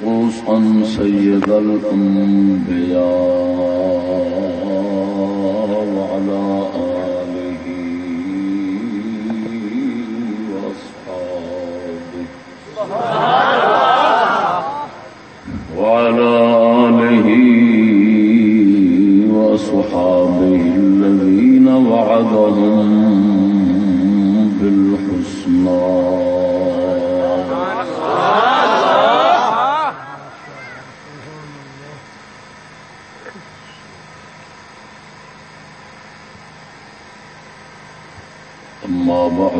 خصوصا سيد الأنبياء وعلى آله وأصحابه.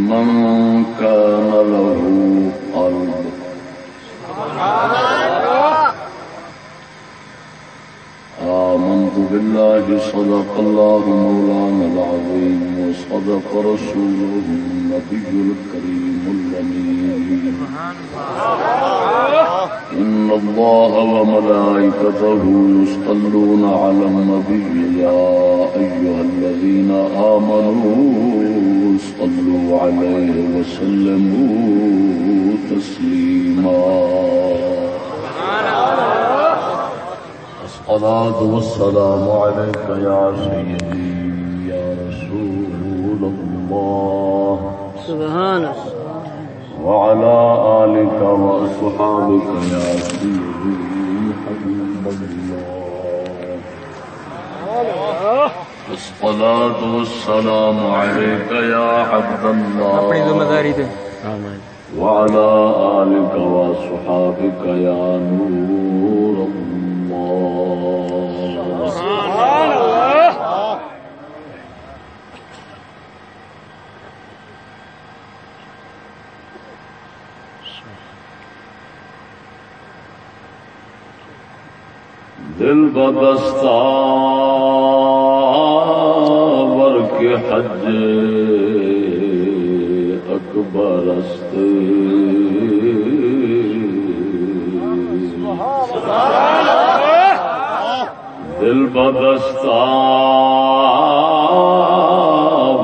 لمن كان له قلب. آمنت بالله صدق الله مولانا العظيم وصدق رسوله النبي الكريم الأمين. إن الله وملائكته يصلون على النبي يا أيها الذين آمنوا. صلوا عليه وسلموا تسليما الصلاة والسلام عليك يا سيدي يا رسول الله. سبحان وعلى آلك وأصحابك يا سيدي حبيب الله الصلاة والسلام عليك يا عبد الله. وعلى آلك وصحابك يا نور الله. دل بدستا ور کے حج اکبر است۔ دل بدستا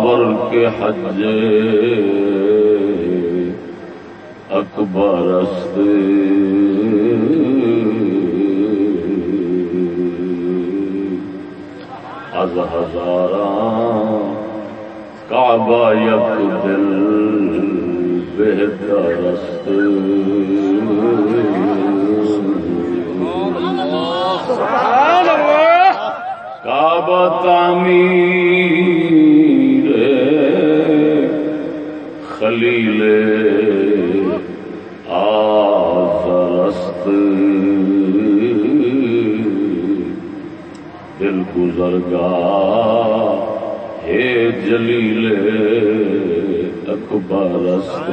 ور کے حج اکبر است۔ از ہزاراں کعبہ یک دل بہتر است کعبہ تعمیر خلیل آزر است دل گزرگا ہے جلیل اکبر است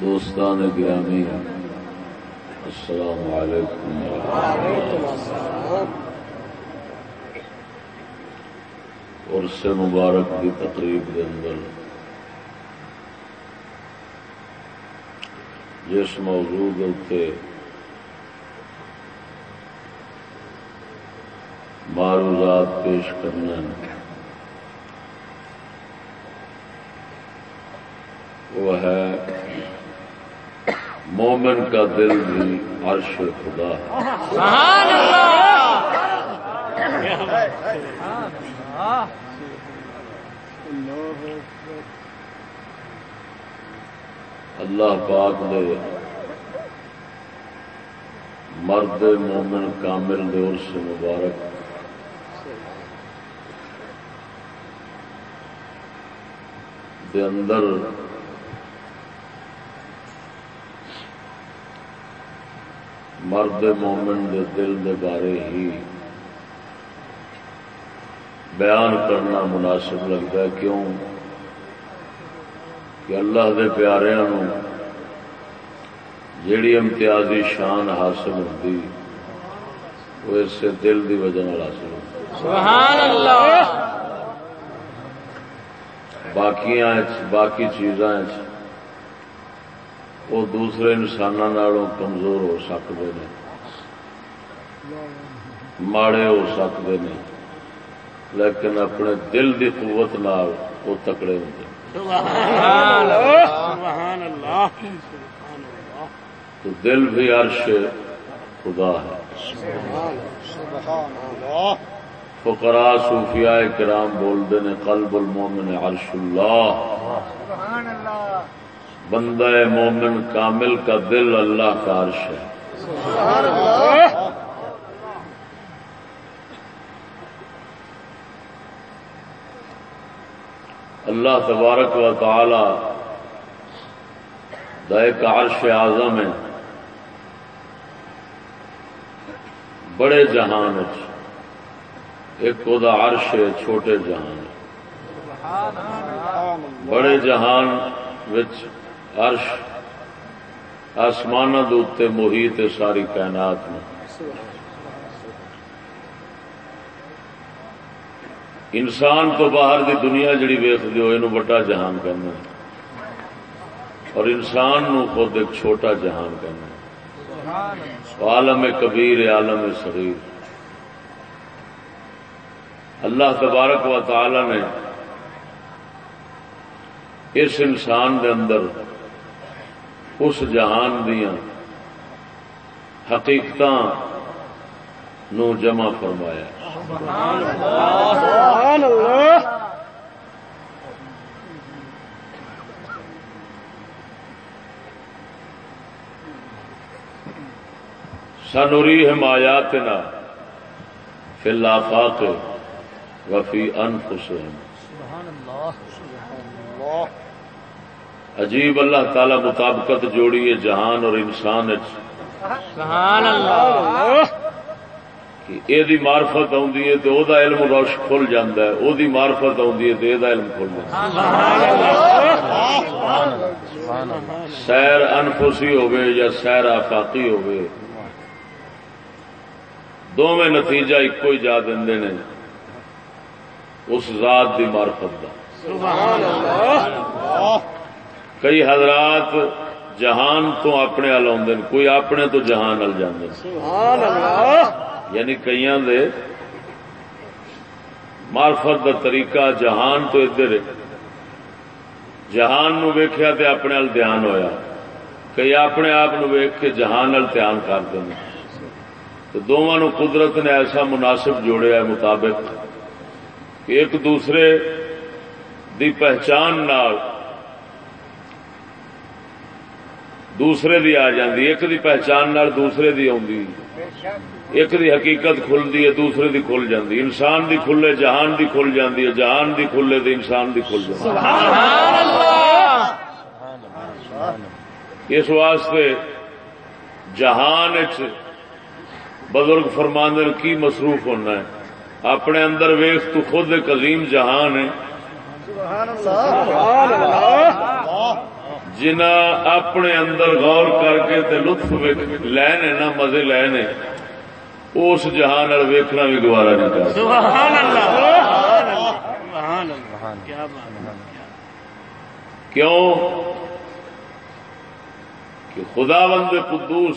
دوستان گرامی، السلام علیکم۔ اور سے مبارک کی تقریب کے اندر جس موضوع کے اتنے معروضات پیش کرنا وہ ہے مومن کا دل بھی عرش خدا ہے سبحان اللہ پاک دے مرد مومن کامل دے عرص مبارک۔ دے اندر مرد مومن دے دل دے بارے ہی بیان کرنا مناسب لگتا ہے۔ کیوں؟ کہ اللہ دے پیاریاں جیڑی امتیازی شان حاصل ہوتی وہ اس سے دل دی وجہ حاصل ہوتی سبحان اللہ باقی باقی چیزاں وہ دوسرے انسانوں کمزور ہو سکتے ہیں ماڑے ہو سکتے ہیں لیکن اپنے دل دی قوت نال وہ تکڑے ہوتے ہیں سبحان اللہ سبحان اللہ تو دل بھی عرش خدا ہے۔ فقراء صوفیاء کرام بولتے ہیں قلب المومن عرش اللہ۔ بندہ مومن کامل کا دل اللہ کا عرش ہے۔ اللہ۔ اللہ تبارک و تعالی دا ایک عرش اعظم ہے۔ بڑے جہان ایک وہ عرش ہے، چھوٹے جہان بڑے جہان وچ عرش آسمان دے محیط ساری کائنات میں۔ انسان تو باہر دی دنیا جڑی ویخ دیو یہ جہان کرنا اور انسان نو خود ایک چھوٹا جہان کرنا عالم کبیر، عالم صغیر۔ اللہ تبارک و تعالی نے اس انسان دے اندر اس جہان دیا حقیقت نو جمع فرمایا۔ سنوری حمایاتنا فی الافاق وفی انفسهم عجیب اللہ تعالی مطابقت جوڑی ہے جہان اور انسان۔ سبحان اللہ۔ کہ یہ مارفت آدھی ہے تو او دا علم روش کھل جاتا ہے وہ مارفت آدھی ہے تو یہ علم کھل جاتا سیر انفسی ہوگی یا سیر آفاقی ہوگی دونوں نتیجہ ایک ہی جا دیں نے اس ذات دی مارفت کا کئی حضرات جہان تو اپنے ال آدھے کوئی اپنے تو جہان ال جانے یعنی کئی دے مارفت دا طریقہ جہان تو ادھر جہان نو ویخیا تے اپنے ال دھیان ہویا۔ کئی اپنے آپ نو ویخ کے جہان ال دھیان کرتے ہیں تو دونوں قدرت نے ایسا مناسب جوڑیا مطابق۔ کہ ایک دوسرے دی پہچان نال دوسرے دی آ جاندی، ایک دی پہچان نال دوسرے دی آندی ایک دی حقیقت کھلتی ہے، دوسرے دی کھل جاندی انسان دی کھلے، جہان دی کھل جاندی ہے۔ جہان دی کھلے تو انسان دی کھل جاندی اس واسطے جہان بزرگ فرماندر کی مصروف ہونا ہے؟ اپنے اندر ویخ تو خود ایک عظیم جہان ہے۔ جنا اپنے اندر غور کر کے تے لطف لینے نہ مزے لینے اس جہان ویکھنا بھی گوارا نہیں کرتا کیوں؟ کہ خدا بند قدوس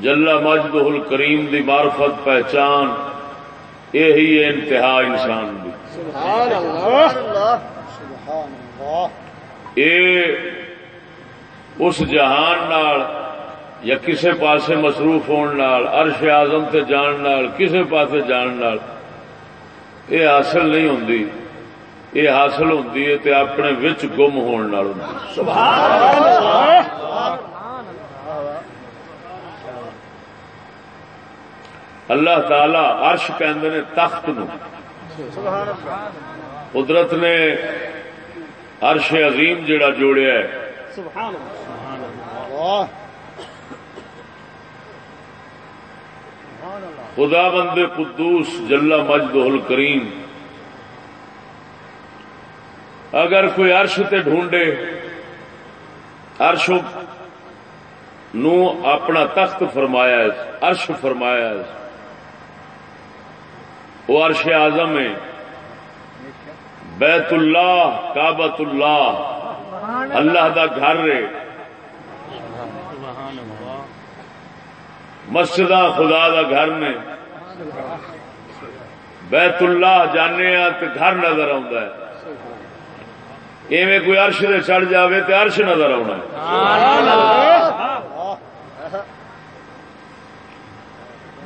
جلا مجد ال کریم دی معرفت پہچان یہی ہے انتہا انسان دی۔ اس جہان نال یا کسے پاسے مصروف ہون نال عرش آزم تے جان نال کسے پاسے جان نال یہ حاصل نہیں ہوندی۔ یہ حاصل ہوندی ہے تے اپنے وچ گم ہون نال ہوندی۔ اللہ تعالی عرش کہندے نے تخت نو۔ قدرت نے عرش عظیم جڑا جوڑیا ہے۔ سبحان اللہ۔ خدا بند قدوس جلا مجد کریم اگر کوئی عرش تے ڈھونڈے عرش نو اپنا تخت فرمایا ہے، عرش فرمایا ہے۔ وہ عرش اعظم ہے بیت اللہ کابت اللہ۔ اللہ دا گھر رے مسجد خدا دا گھر نے۔ بیت اللہ جانے تو گھر نظر آتا ہے۔ ایویں کوئی عرش دے چڑھ جاوے تو عرش نظر آنا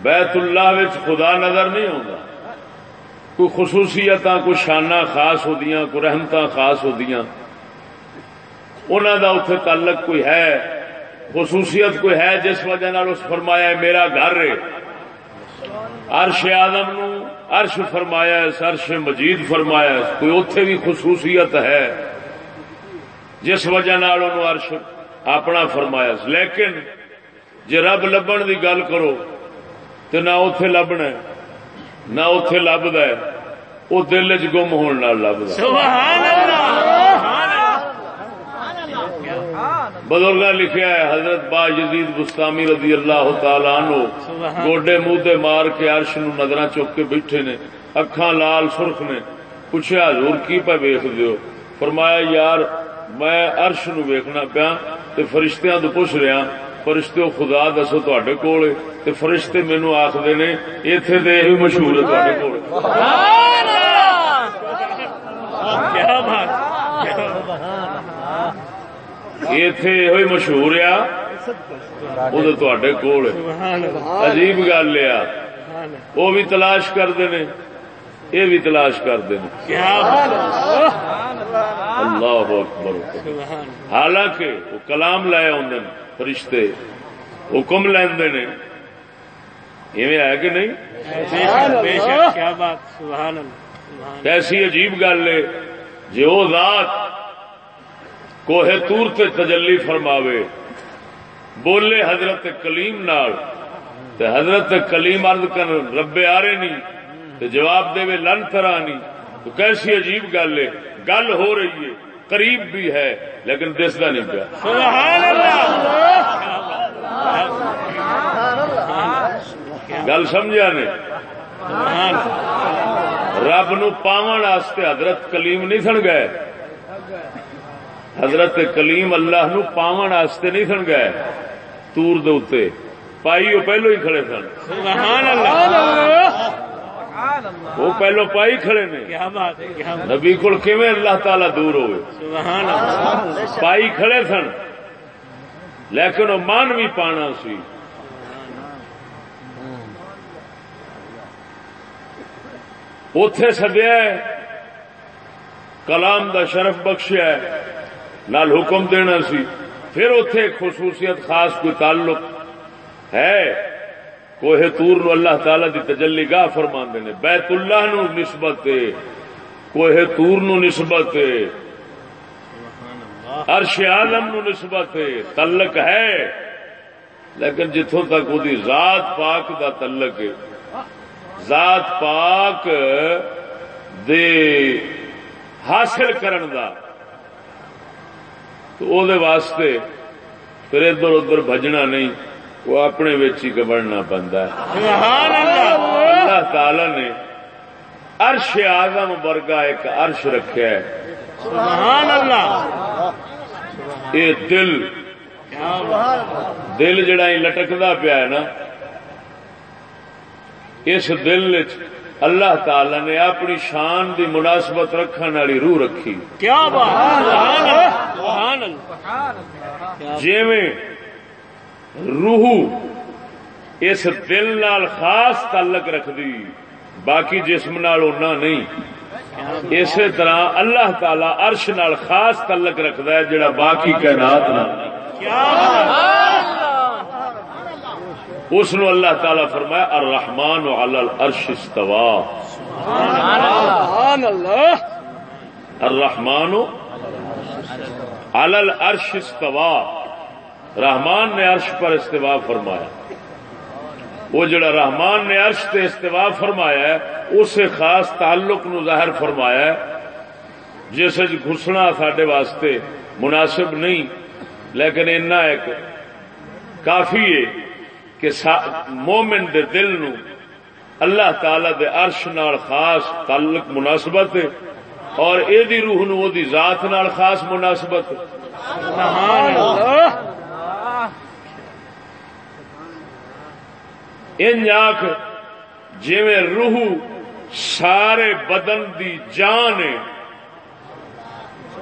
بیت اللہ وچ خدا نظر نہیں آتا کوئی خصوصیت کوئی شانہ خاص ہودیاں، کوئی رحمت خاص ہودیاں۔ انہوں دا اتے تعلق کوئی ہے۔ خصوصیت کوئی ہے جس وجہ نال اس فرمایا ہے، میرا گھر رے عرش آدم نو عرش فرمایا ہے عرش مجید فرمایا ہے۔ کوئی اتے بھی خصوصیت ہے جس وجہ نال عرش اپنا فرمایا لیکن جی رب لبن دی گل کرو تو نہ اتے لبنا نہ اتے لبد ہے۔ وہ دل چ گم ہونے لبد بزرگ لکھیا ہے حضرت با یزید بستامی رضی اللہ تعالی عنہ گوڈے منہ مار کے عرش نو نظر چک کے بیٹھے نے اکھاں لال سرخ نے پوچھا حضور کی پہ ویخ دیو؟ فرمایا یار میں عرش نو ویکھنا پیا تے فرشتیاں تو پوچھ رہا فرشتے خدا دسو تے کول تے فرشتے مینو آخر نے اتے تو یہ مشہور ہے کول۔ کیا بات! اتے یہ مشہور آ وہ تے کول عجیب گل آ وہ بھی تلاش کرتے ہیں یہ بھی تلاش کرتے ہیں اللہ اکبر حالانکہ وہ کلام لائے آدھے فرشتے حکم لیندے نے ایویں ہے کہ نہیں کیسی عجیب گل ہے جی وہ ذات کوہ تور تے تجلی فرماوے۔ بولے حضرت کلیم نال۔ تے حضرت کلیم عرض کر رب آرے نہیں تے جواب دے لن ترا نہیں تو کیسی عجیب گل ہے۔ گل ہو رہی ہے قریب بھی ہے لیکن دستا نہیں پیا۔ سبحان اللہ! گل سمجھا نے؟ رب نو پاون واسطے حضرت کلیم نہیں سن گئے۔ حضرت کلیم اللہ نو پاون واسطے نہیں سن گئے تور دے اوتے۔ پائی وہ پہلو ہی کھڑے سن۔ سبحان اللہ۔ وہ پہلو پائی کھڑے نے۔ نبی کو کیویں اللہ تعالی دور ہوئے؟ سبحان اللہ۔ پائی کھڑے سن۔ لیکن وہ مان بھی پانا سی۔ اتے سدیا کلام دا شرف بخشیا ہے۔ نال حکم دینا سی۔ پھر اتے خصوصیت خاص کوئی تعلق ہے؟ کوہ تور نو اللہ تعالی دی تجلی گاہ فرما نے۔ بیت اللہ نو نسبت کوہ تور نو نسبت عرش عالم نو نسبت تعلق ہے۔ لیکن جتوں تک وہ ذات پاک دا تعلق ہے۔ ذات پاک دے حاصل کرن دا تو او دے واسطے پھر ادھر ادھر بھجنا نہیں وہ اپنے وچ ہی بڑھنا پندا ہے۔ اللہ۔ تعالی نے عرش آزم ورگا ایک عرش رکھا ہے۔ سبحان اللہ۔ یہ دل دل جڑا ہی لٹکدا پیا ہے نا اس دل وچ اللہ تعالی نے اپنی شان دی مناسبت رکھنے والی روح رکھی۔ کیا جیویں روح اس دل نال خاص تعلق رکھدی باقی جسم نال اُنہ نہیں۔ اسی طرح اللہ تعالی عرش نال خاص تعلق رکھدا ہے جڑا باقی کائنات نال۔ کیا اس نو اللہ تعالی فرمایا الرحمن علی العرش استوا سبحان اللہ۔ الرحمن علی العرش استوا رحمان نے عرش پر استوا فرمایا۔ وہ جڑا رحمان نے عرش تے استوا فرمایا ہے اس خاص تعلق نو ظاہر فرمایا ہے۔ جس وچ گھسنا ساڈے واسطے مناسب نہیں لیکن اتنا ایک کافی ہے۔ کہ مومن دے دل نو اللہ تعالی دے عرش نال خاص تعلق مناسبت ہے اور اے دی روح نو دی ذات نال خاص مناسبت ہے۔ سبحان اللہ ان آخ جی روح سارے بدن دی جان ہے۔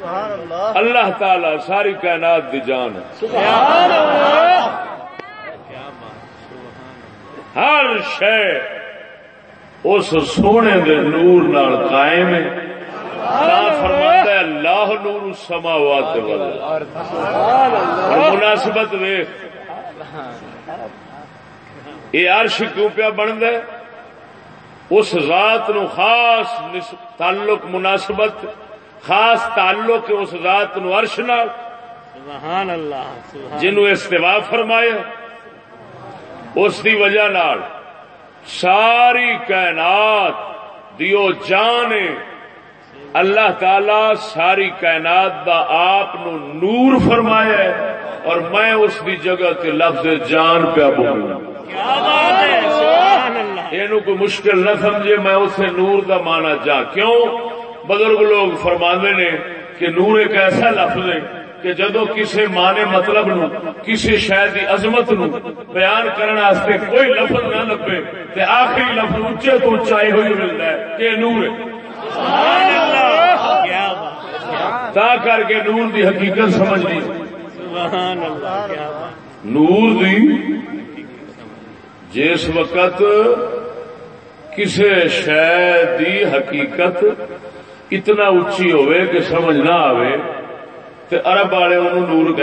اللہ اللہ تعالی ساری کائنات دی جان ہے۔ سبحان اللہ! ہر شے اس سونے دے نور نال قائم ہے۔ تا فرماتا ہے اللہ نور السماوات والارض۔ مناسبت ویخ یہ عرش کیوں پیا بنتا ہے؟ اس ذات نو خاص تعلق مناسبت خاص تعلق اس ذات نو عرش نال۔ سبحان اللہ سبحان جنو استوا فرمایا۔ اس دی وجہ نال ساری کائنات دیو جان اللہ تعالی ساری کائنات دا آپ نو نور فرمایا ہے اور میں اس دی جگہ تے لفظ جان پیا بولوں۔ یہ کوئی مشکل نہ سمجھے، میں اسے نور دا مانا جا کیوں؟ بزرگ لوگ فرماندے نے کہ نور ایک ایسا لفظ ہے کہ جدو کسی مانے مطلب نو کسی شہر کی عظمت نو بیان کرنے واسطے کوئی لفظ نہ لبے، تے آخری لفظ اچے تو اچائی ہوئی ملتا ہے، کہ نور ہے۔ تا کر کے نور دی حقیقت سمجھ لی۔ نور دی جس وقت کسی شہ دی حقیقت اتنا اچھی ہوئے کہ سمجھ نہ آوے تے عرب والے انہوں نور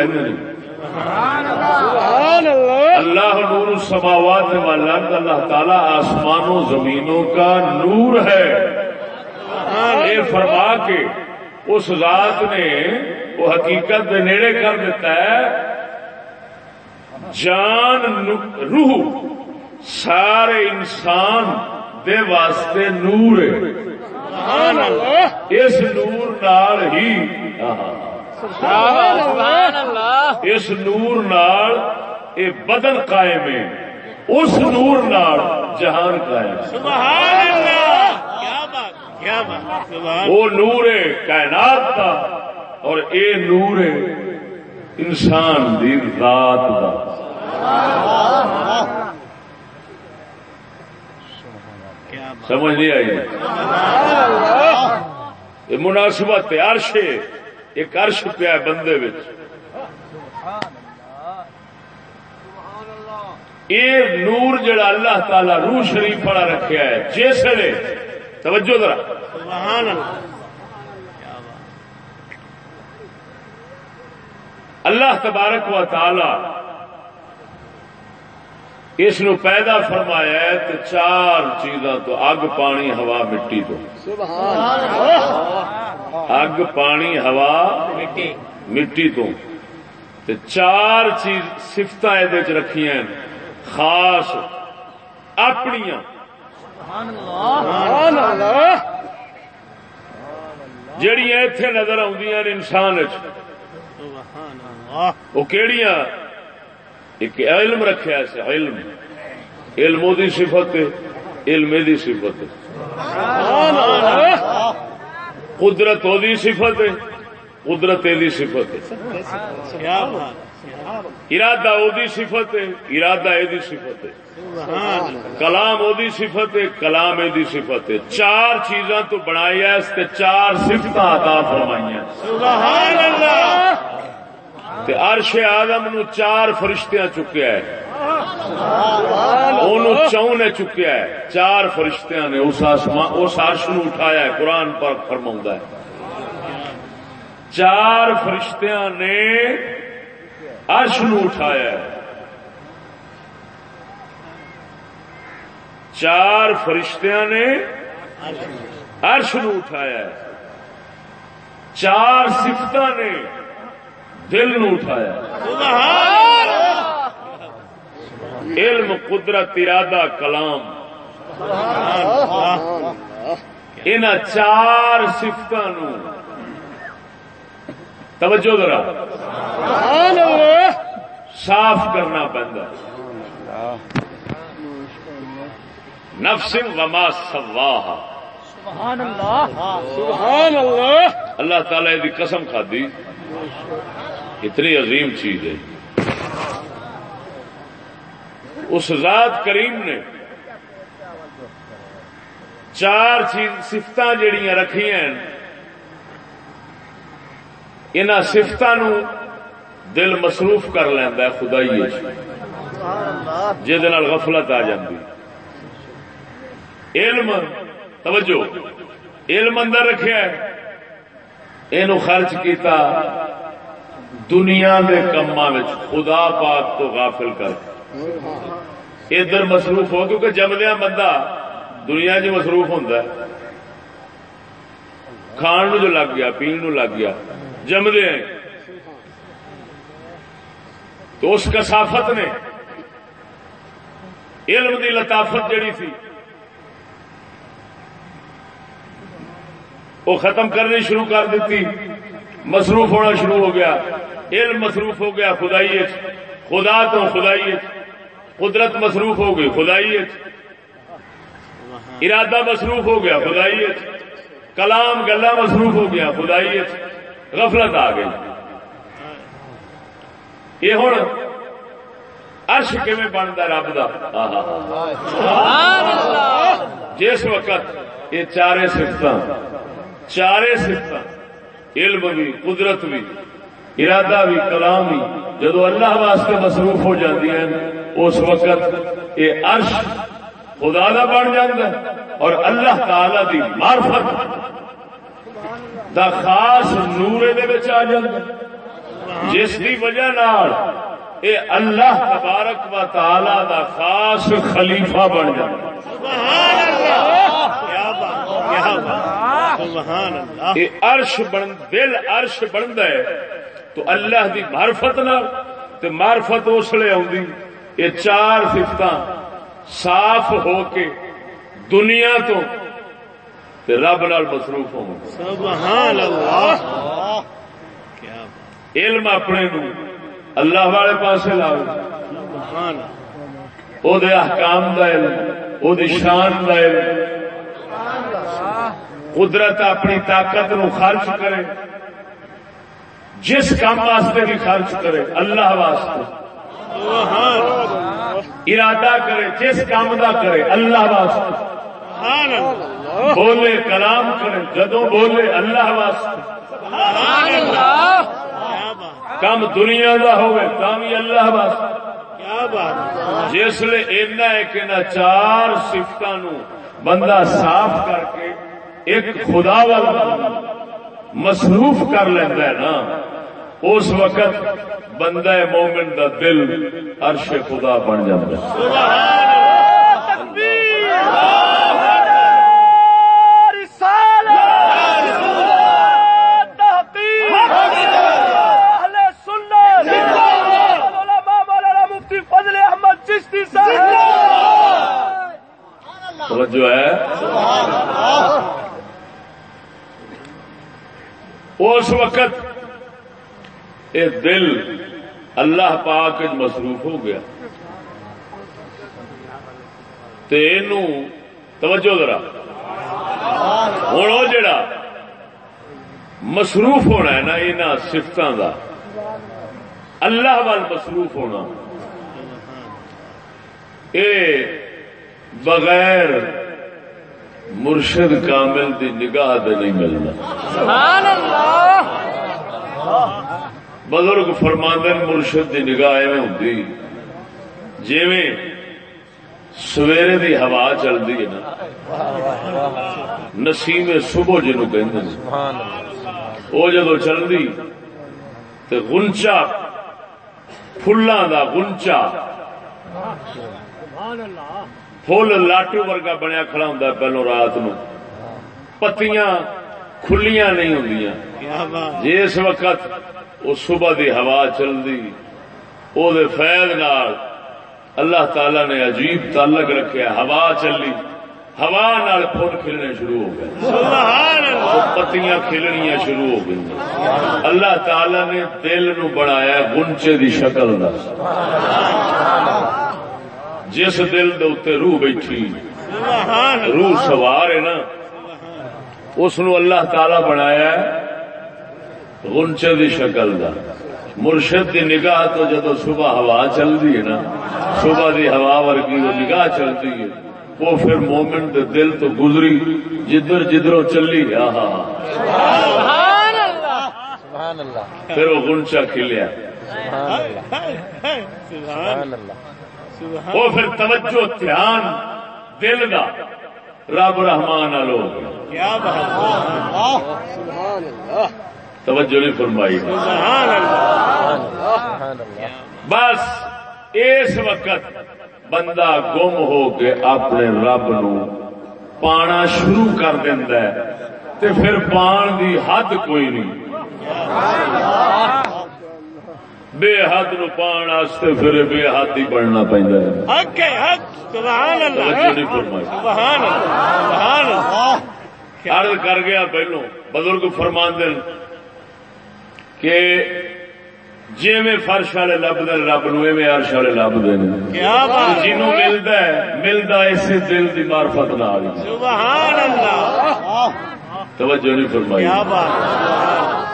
سبحان اللہ۔ اللہ نور السماوات والارض اللہ تعالی آسمانوں زمینوں کا نور ہے۔ یہ فرما کے اس ذات نے وہ حقیقت دے نیڑے کر دیتا ہے۔ جان روح سارے انسان دے واسطے نور ہے۔ اس نور نال ہی۔ آہا۔ سبحان اللہ۔ اس نور نال اے بدن قائم ہے۔ اس نور نال جہان قائم ہے۔ سبحان اللہ۔ کیا بات کیا بات سبحان وہ نور ہے کائنات کا اور اے نور ہے انسان دی ذات دا۔ بات۔ سمجھ نہیں آئی؟ یہ مناسبت ہے عرش ہے ایک عرش پیا بندے وچ۔ یہ نور جڑا اللہ تعالی روح شریف پڑا رکھیا ہے، جس نے توجہ ذرا۔ سبحان اللہ اللہ تبارک و تعالی اس نو پیدا فرمایا ہے تو چار چیزاں تو اگ، پانی، ہوا، مٹی تو اگ، پانی، ہوا، مٹی تو تے چار چیز سفت رکھی ہیں۔ خاص اپنیاں۔ سبحان اللہ جڑیاں نظر آدیاں نے انسان وہ کیڑیاں؟ ایک علم رکھیا ہے علم۔ علم دی صفت ہے، علم دی صفت ہے۔ قدرت دی صفت ہے، قدرت یہ صفت ہے۔ ارادہ وہ صفت ہے، ارادہ یہ صفت ہے۔ کلام وہ صفت ہے، کلام یہ صفت ہے۔ چار چیزاں تو بنائی ہے، اس تے چار سفت عطا فرمائی سبحان اللہ! تے عرش آدم نو چار فرشتیاں چکیا ہے اونوں چون نے چکیا ہے چار فرشتیاں نے اس آسمان اس عرش نو اٹھایا ہے۔ قرآن پر فرماوندا ہے۔ چار فرشتیاں نے عرش نو اٹھایا ہے۔ چار فرشتیاں نے عرش نو اٹھایا ہے۔ چار سفت نے دل نو اٹھایا۔ علم قدرت ارادہ کلام۔ ان چار سفت توجہ ذرا۔ صاف کرنا پہنتا نفس وما سواہ سبحان اللہ۔ اللہ تعالی دی قسم کھادی اتنی عظیم چیز ہے۔ اس ذات کریم نے چار چیز سفت جڑیاں رکھیاں ان سفت دل مصروف کر لینا خدائی جہد غفلت آ جاتی علم، توجہ، علم اندر رکھا یہ خرچ کیتا دنیا کے کما خدا پاک تو غافل کر۔ ادھر مصروف ہو کیونکہ جمدیا بندہ دنیا چ مصروف ہوتا ہے۔ کھان نو جو لگ گیا، پین نو لگ گیا جمدے ہیں۔ تو اس کسافت نے علم دی لطافت جڑی تھی، وہ ختم کرنی شروع کر دیتی۔ مصروف ہونا شروع ہو گیا۔ علم مصروف ہو گیا خدائی خدا تو خدائی قدرت مصروف ہو گئی خدائی ارادہ مصروف ہو گیا خدائی کلام گلا مصروف ہو گیا خدائی غفلت آ گئی۔ یہ ہوں ارش کیون بنتا رب کا جس وقت یہ چارے سفت چارے سفت علم بھی، قدرت بھی، ارادہ بھی، کلام بھی۔ جدو اللہ واسطے مصروف ہو جاتی ہے، اس وقت یہ عرش خدا کا بن جاتا ہے اور اللہ تعالی دی معرفت دا خاص نور آ جاتا جس دی وجہ نال اے اللہ تبارک و تعالی دا خاص خلیفہ بن جاتا یہ عرش بن دل عرش بنتا ہے تو اللہ دی معرفت نال تے معرفت اس لیے آؤں یہ چار سفت صاف ہو کے دنیا تو تے رب نال مصروف ہو سبحان اللہ۔ علم اپنے نو اللہ والے پاسے لاؤ۔ دے احکام دا علم دی شان دا علم۔ قدرت اپنی طاقت نو خرچ کرے۔ جس کام واسطے بھی خرچ کرے اللہ واسطے۔ ارادہ کرے جس کام دا کرے اللہ واسطے۔ بولے کلام کرے جدو بولے اللہ واسطے۔ کم دنیا دا ہوئے کام اللہ واسطے کیا بات جس لیے اینا ہے کہ نہ چار سفتوں نو بندہ صاف کر کے ایک خدا والا مصروف کر لینا ہے نا۔ اس وقت بندہ مومن دا دل عرش خدا بن جاتا ہے۔ جو ہے؟ اس وقت یہ دل اللہ پاک مصروف ہو گیا۔ توجہ ذرا۔ ہوں وہ جڑا مصروف ہونا ہے نا یہاں سفتوں کا اللہ وال مصروف ہونا۔ اے بغیر مرشد کامل دی نگاہ دے نہیں ملنا۔ بزرگ فرماندن مرشد دی نگاہ ایویں ہوتی جیویں سویرے دی ہوا چلتی ہے نا۔ نسیم صبح جنو کہ وہ جدو چلتی تو گنچا فلاں دا گنچا فل لاٹو ورگا بنیا کھڑا ہوں پہلو رات نو۔ پتیاں کھلیاں نہیں ہوں جس وقت وہ صبح دی ہوا چلتی وہ فیض نال اللہ تعالی نے عجیب تعلق رکھا ہوا چلی۔ ہوا نال پھول کھلنے شروع ہو گئے۔ پتیاں کھلنیاں شروع ہو گئی اللہ تعالی نے دل نو بنایا گنچے دی شکل دا جس دل دے اتنے روح بیٹھی روح سوار ہے نا اس نو اللہ تعالی بنایا گنچے دی شکل دا۔ مرشد دی نگاہ تو جدو صبح ہوا چلتی ہے نا صبح دی ہوا ورگی وہ نگاہ چلتی ہے وہ پھر مومنٹ دے دل تو گزری جدھر جدھروں چلی آہا۔ پھر وہ گنچا کھلیا۔ وہ پھر توجہ دھیان دل دا رب رحمان لو توجہ نہیں فرمائی۔ بس اس وقت بندہ گم ہو کے اپنے رب نو پانا شروع کر دینا ہے تے پھر پان دی حد کوئی نہیں۔ بے حد نو پان واسطے پھر بے حد ہی بننا پہنتا ہے۔ حق ہے حق سبحان اللہ سبحان اللہ سبحان اللہ۔ عرض کر گیا پہلو بزرگ فرمان دن کہ جی میں فرش والے لب دے رب نو ایویں عرش والے لب دے کیا بات جنوں ملتا ہے ملتا اسی دل دی معرفت نال۔ سبحان اللہ۔ توجہ نہیں فرمائی۔ کیا بات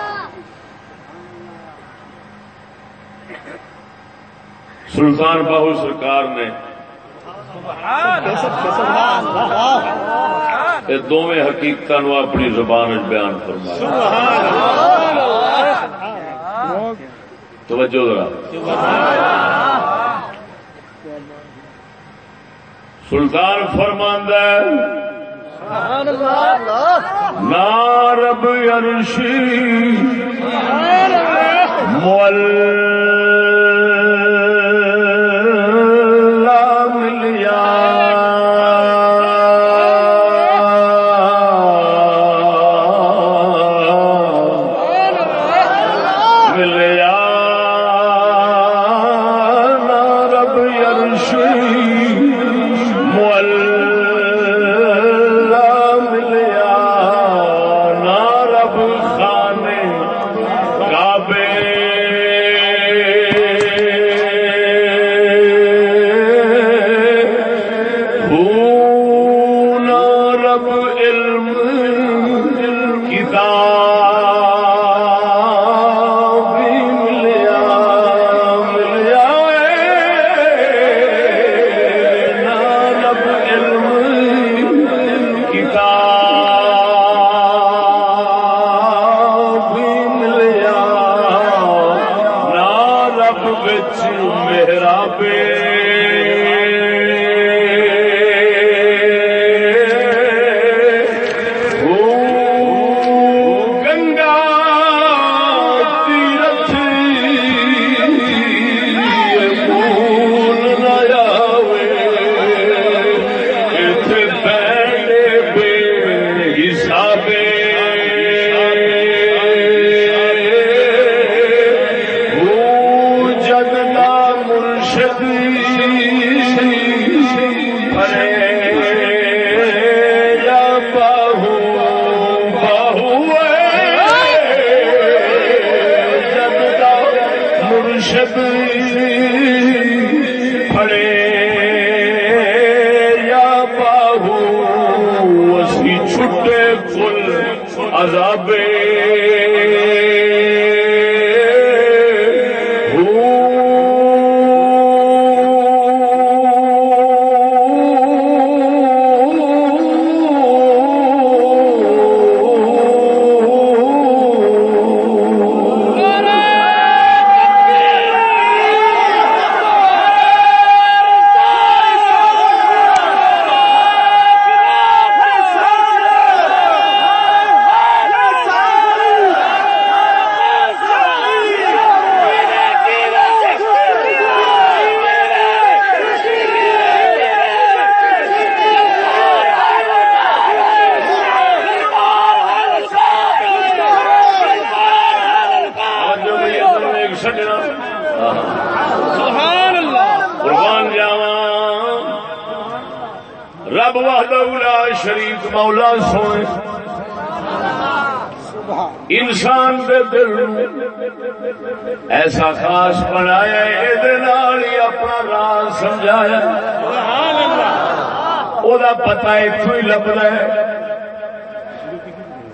سلطان باہو سرکار نے دونوں حقیقت نو اپنی زبان بیان فرمایا۔ توجہ ذرا۔ سلطان فرماندہ نارب عرشی مولا مولا سونے انسان دے دل ایسا خاص بنایا یہ اپنا راز سمجھایا۔ وہ پتا اتو ہی لبنا ہے۔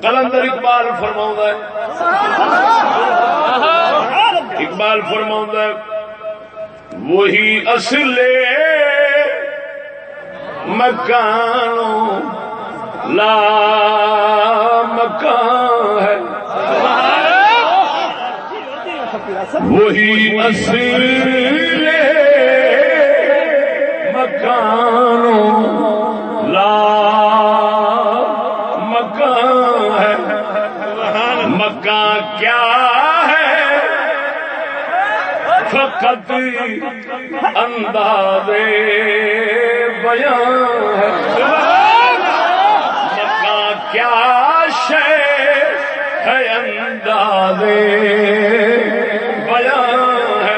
کلندر اقبال فرما ہے۔ اقبال فرما ہے، وہی اصل مکانوں لا مکان ہے؟ وہی اصل مکانوں۔ لا مکان ہے؟ مکان کیا ہے؟ فقط انداز بیان ہے۔ انداز بیان ہے۔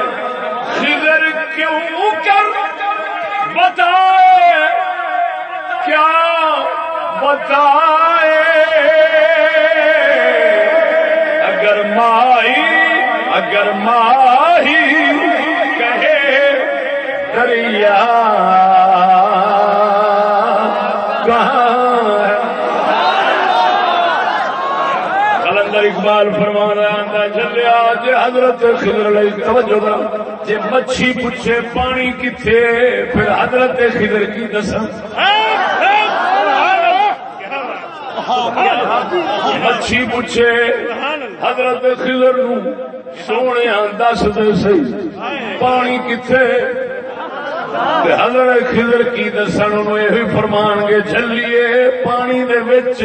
خضر کیوں کر بتائے؟ کیا بتائے؟ اگر مائی اگر ماہی کہے دریا اقبال فرمانا چلیا جی حضرت خضر لئی توجہ جی مچھی پوچھے، پانی کتنے پھر حضرت خضر کی دسا مچھی پوچھے، حضرت خضر نو سونے دس دے سی پانی کتنے حضرت خضر کی دسن یہ فرمان گے چلیے پانی دے وچ۔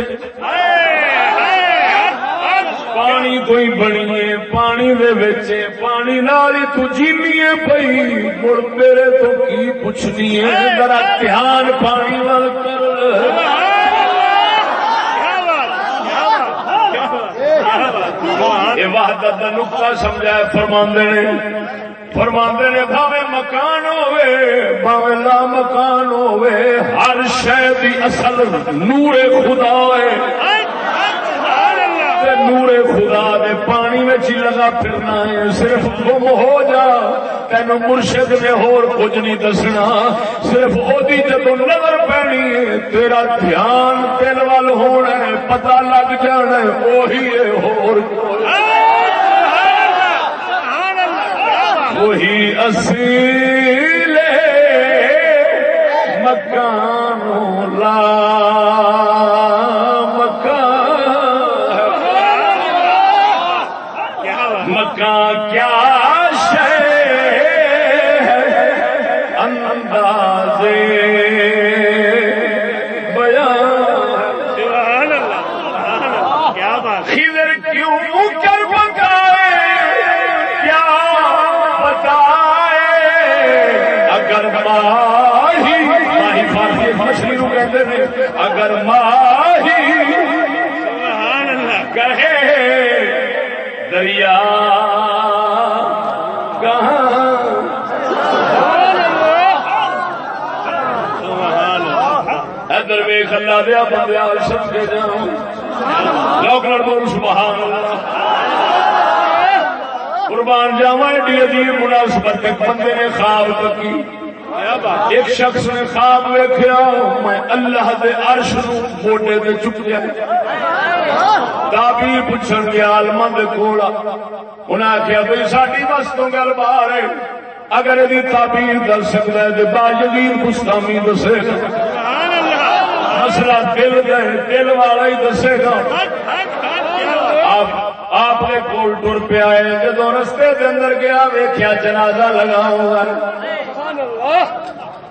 پانی کوئی بنیے پانی دے وچ پانی نال ہی تو جیمیے پئی مڑ میرے تو کی پوچھنی ہے ذرا دھیان پانی وال کر یہ وحدت کا نقطہ سمجھا فرماندے نے فرماندے نے بھاوے مکان ہوے بھاوے لا مکان ہوے ہر شے دی اصل نور خدا ہے نور خدا دے پانی میں ہی لگا پھرنا ہے، صرف گم ہو جا۔ تین مرشد نے ہور کچھ نہیں دسنا۔ صرف وہی جدو نظر پینی ہے، تیرا دھیان تین وال ہونا ہے پتا لگ جانا ہے وہی ہے ہور وہی اصیل مکان لا ادھر ویخ اللہ دیا بندیا سب کے جاؤ لوکڑ بول سبحان اللہ۔ قربان جاوا ایڈی عجیب مناسبت ایک بندے نے خواب تکی ایک شخص نے خواب ویکیا میں اللہ دے عرش نو موڈے تے چک گیا تعبیر پوچھن گیا عالما دے کولا انہیں آخیا بھائی ساری بس تو گل باہر ہے۔ اگر یہ تعبیر دس سکتا ہے تو با یزید گستامی دسے۔ گا دل دے، دل والا ہی دسے گا۔ آپ نے کول ٹر پیا ہے جدو رستے کے اندر گیا ویخیا جنازہ لگا ہوگا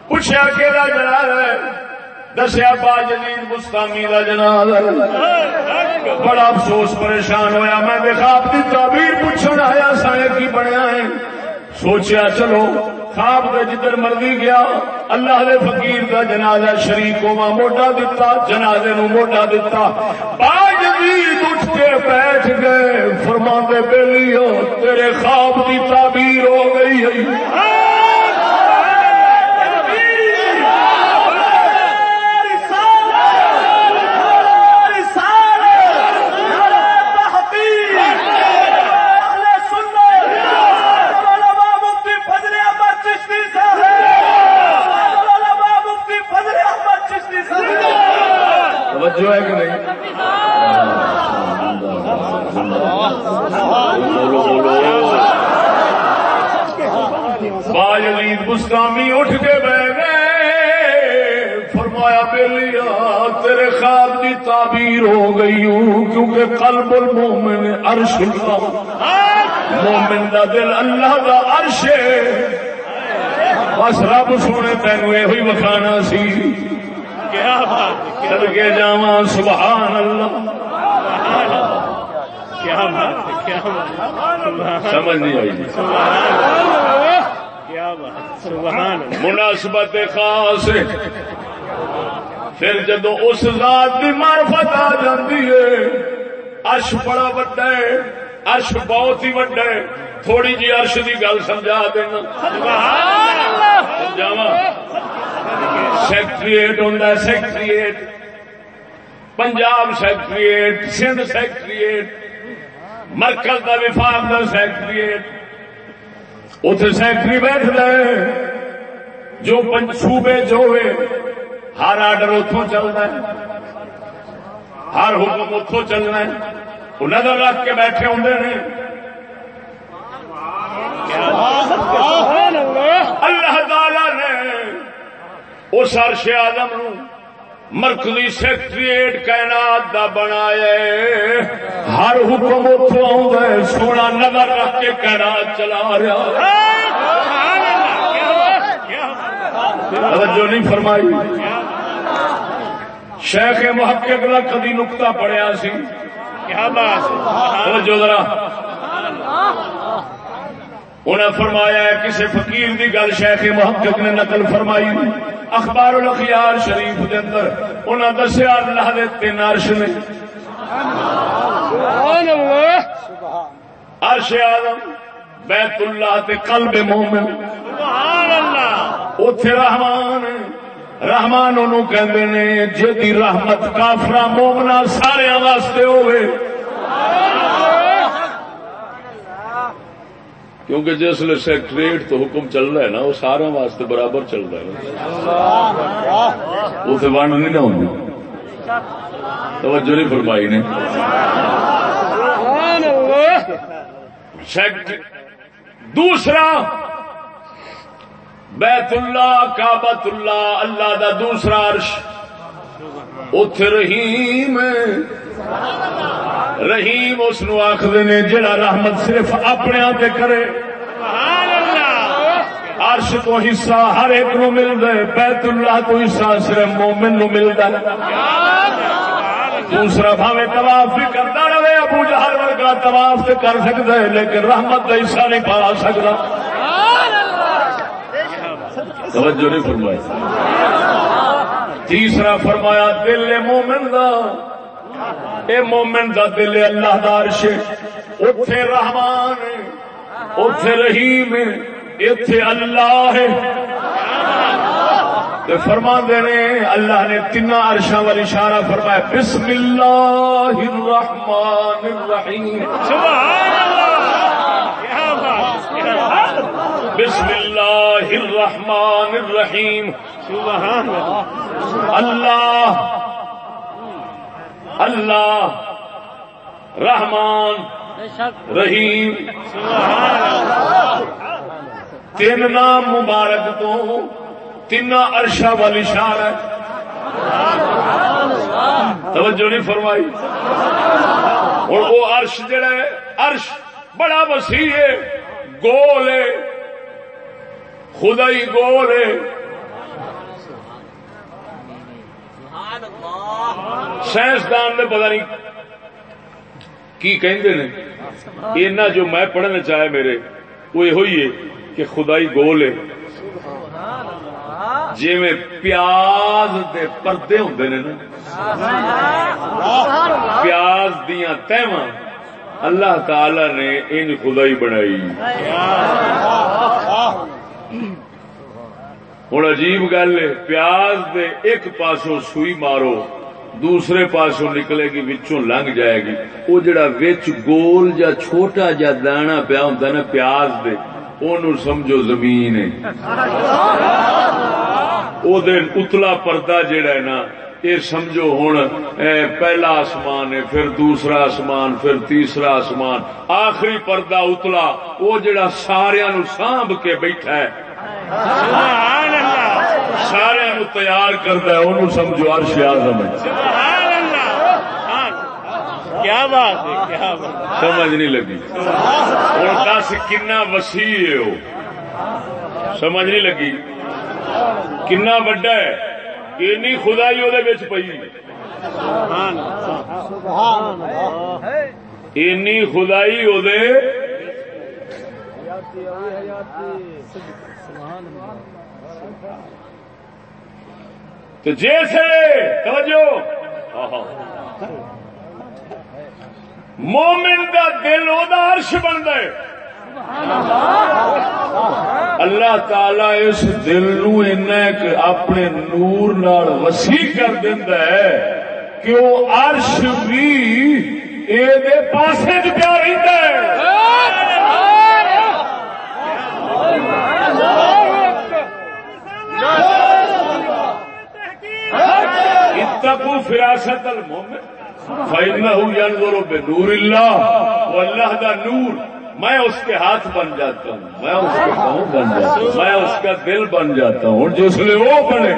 پوچھا کہ جنازہ ہے؟ دسیا با جدید مستامی کا جنازہ بڑا افسوس پریشان ہویا، میں دیکھا آپ کی تعبیر پوچھن آیا، سائے کی بنیا ہے؟ سوچیا چلو، خواب کے جدھر مرضی گیا، اللہ دے فقیر کا جنازہ شریف ہوا موٹا دتا، جنازے نو موٹا دتا۔ باج اٹھ کے بیٹھ گئے فرما دے بیلی تیرے خواب کی تعبیر ہو گئی۔ ہے توجہ ہے کہ نہیں؟ بولو بولو باجید گستامی اٹھ کے بہ گئے فرمایا بیلیا تیرے خواب کی تعبیر ہو گئی ہوں، کیونکہ قلب المومن عرش اللہ مومن دا دل اللہ دا عرش ہے۔ بس رب سونے تینوں یہ وکھانا سی۔ کیا بات کے جاوا سبحان اللہ کیا بات کیا بات سمجھ نہیں آئی جی۔ کیا بات سبحان مناسبت خاص پھر جدو اس ذات کی معرفت آ جاتی ہے، عرش بڑا وڈا ہے، عرش بہت ہی وڈا ہے۔ تھوڑی جی عرش کی گل سمجھا دینا۔ سمجھاوا سیکٹریٹ ہوں secretariat Punjab secretariat Sindh secretariat مرکز کا وفاق کا سیکٹریٹ اتنے سیکٹری بیٹھ گئے جو صوبے جو ہوئے ہر آرڈر اتوں چلنا ہے ہر حکم اتوں چلنا ہے وہ نظر رکھ کے بیٹھے ہوں نے اللہ تعالی نے اس عرش آدم نو مرکزی سیکٹریٹ کائنات دا بنایا ہر حکم اتوں آؤں سونا نظر رکھ کے کائنات چلا رہا ہے۔ توجہ نہیں فرمائی۔ شیخ محقق کا کدی نقطہ پڑیا سی۔ کیا بات ہے ذرا۔ انہیں فرمایا ہے کسی فقیر دی گل شیخ محقق نے نقل فرمائی اخبار الاخیار شریف دے اندر انہیں دسیا اللہ دے تین عرش نے۔ سبحان اللہ۔ عرش بیت اللہ تے قلب مومن۔ سبحان اللہ۔ اتے رحمان۔ رحمان انہوں کہندے نے جدی رحمت کافرا مومنا سارے واسطے ہوئے۔ کیونکہ جس لیے سیکٹریٹ تو حکم چل رہا ہے نا، وہ سارے واسطے برابر چل رہا ہے نا۔ وہ ونڈ نہیں نہ ہوندی توجہ نہیں فرمائی نے۔ دوسرا بیت اللہ کابت اللہ اللہ دا دوسرا عرش۔ اتے رحیم ہے۔ رحیم اس نو آخر نے جڑا رحمت صرف اپنے تے کرے۔ سبحان اللہ۔ عرش تو حصہ ہر ایک نو ملتا ہے بیت اللہ تو حصہ صرف مومن نو ملتا ہے دوسرا بھاوے طواف بھی کرتا رہے ابو جہل ورگا طواف تو کر سکتا ہے لیکن رحمت کا حصہ نہیں پا سکتا توجہ نہیں فرمائی۔ تیسرا فرمایا دل مومن دا۔ اے مومن دا دل اللہ دا عرش اتے رحمان ہے اتے رحیم ہے اتے اللہ ہے۔ فرما نے، اللہ نے تین عرشاں وال اشارہ فرمایا بسم اللہ الرحمن الرحیم۔ سبحان اللہ بسم اللہ الرحمن الرحیم۔ سبحان اللہ اللہ اللہ، رحمان، رحیم۔ تین نام مبارک تو، تین ارشا والی شان ہے۔ توجہ نہیں فرمائی۔ اور وہ عرش جڑا ہے، عرش بڑا وسیع ہے، گول ہے۔ خدا ہی گول ہے۔ سائنسدان نے پتا نہیں کی کہندے نے اینا جو میں پڑھنا چاہے میرے وہ یہ ہوئی ہے کہ خدائی گول ہے۔ جی میں پیاز دے پردے ہوندے نے نا پیاز دیاں تیواں اللہ تعالی نے ان خدائی بنائی۔ ہوں عجیب گل ہے، پیاز دے ایک پاسوں سوئی مارو، دوسرے پاسوں نکلے گی، وچوں لنگ جائے گی۔ وہ جڑا وچ گول جا چھوٹا جا دانا پیا ہوں نا، پیاز دے، اونوں سمجھو زمین ہے۔ او دے اتلا پردہ جڑا ہے نا یہ سمجھو ہوں پہلا آسمان ہے، پھر دوسرا آسمان، پھر تیسرا آسمان۔ آخری پردہ اتلا وہ جڑا سارا نو سانب کے بیٹھا ہے۔ سارا نو تیار کرتا ہے انہوں سمجھو عرش اعظم ہے کیا بات ہے کیا بات سمجھ نہیں لگی۔ ہوں دس کنا وسیع ہے وہ؟ سمجھ نہیں لگی۔ کنا وڈا ہے۔ اینی خدائی وہ پی اینی خدائی وہ تو جیسے توجہ۔ مومن کا دل وہ عرش بنتا ہے۔ اللہ تعالی اس دل نو اپنے نور نال وسیع کر دینا ہے کہ وہ عرش بھی یہ پاسے پیا رہتا ہے۔ اتقوا فراست المومن فإنه ينظر بنور الله والله دا نور. میں اس کے ہاتھ بن جاتا ہوں. میں اس کے پاؤں بن جاتا ہوں. میں اس کا دل بن جاتا ہوں. اور جس لیے وہ بنے.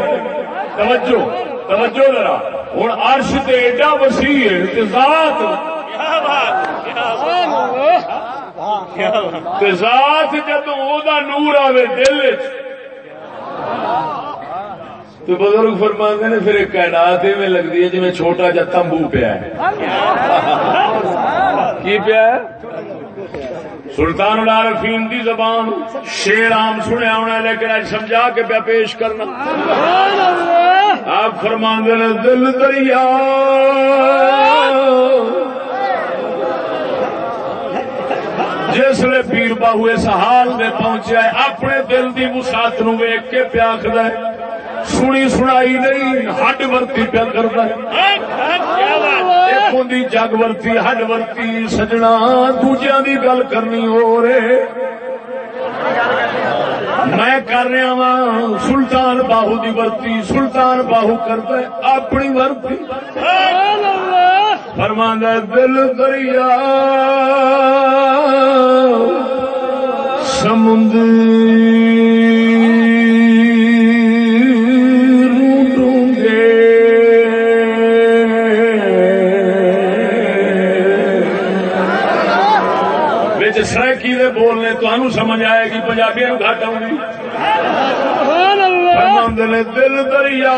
توجہ. توجہ ذرا. ہوں عرش تے ایڈا وسیع ہے. ذات ذات جدو وہ نور آوے دل تو بزرگ فرماندے نے پھر ایک کائنات میں لگتی ہے جی چھوٹا جا تمبو پیا ہے۔ کی پیا ہے؟ سلطان العارفین دی زبان شیر عام سنیا ہونا لیکن اج سمجھا کے پیا پیش کرنا۔ آپ فرما نے، دل دریا جس نے پیر باہو اس حال میں پہنچا ہے، اپنے دل کی مسات نو ویک کے پیاکھد سنی سنائی نہیں ہڈ ورتی پیا کرتا جگ ورتی ہڈ ورتی، سجنا دوجیا کی گل کرنی ہو رہے میں کر رہا وا سلطان باہو دی ورتی، سلطان باہو کرتا اپنی ورتی۔ فرما دل دریا سمندر بولنے تو سمجھ آئے گی پنجابی گھٹ آؤں نے دل دریا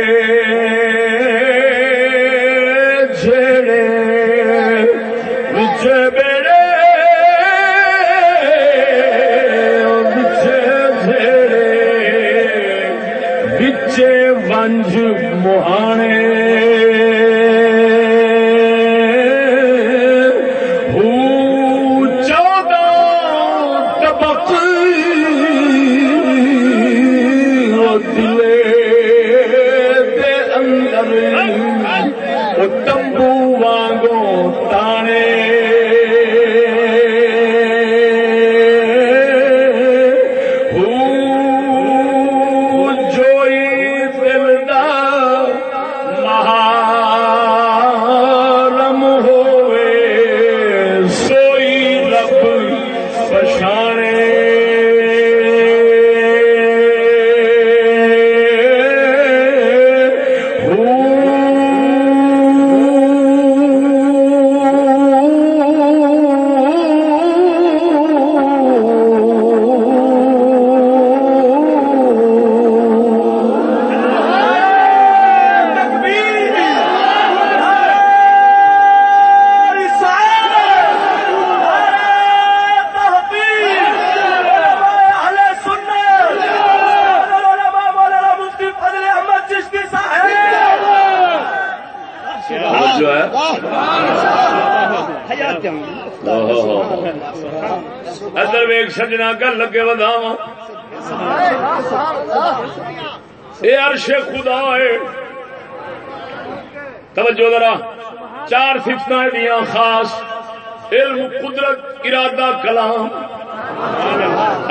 کلام۔